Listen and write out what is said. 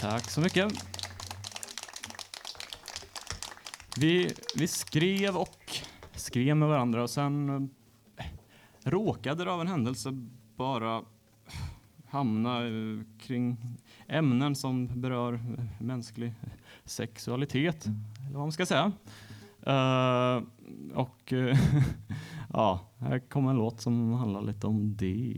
Tack så mycket. Vi, vi skrev och skrev med varandra och sen eh, råkade det av en händelse bara eh, hamna eh, kring ämnen som berör eh, mänsklig sexualitet, eller vad man ska säga. Uh, och eh, ja, här kommer en låt som handlar lite om det.